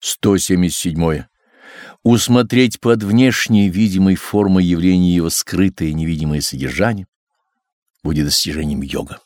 177. Усмотреть под внешней видимой формой явления его скрытое невидимое содержание будет достижением йога.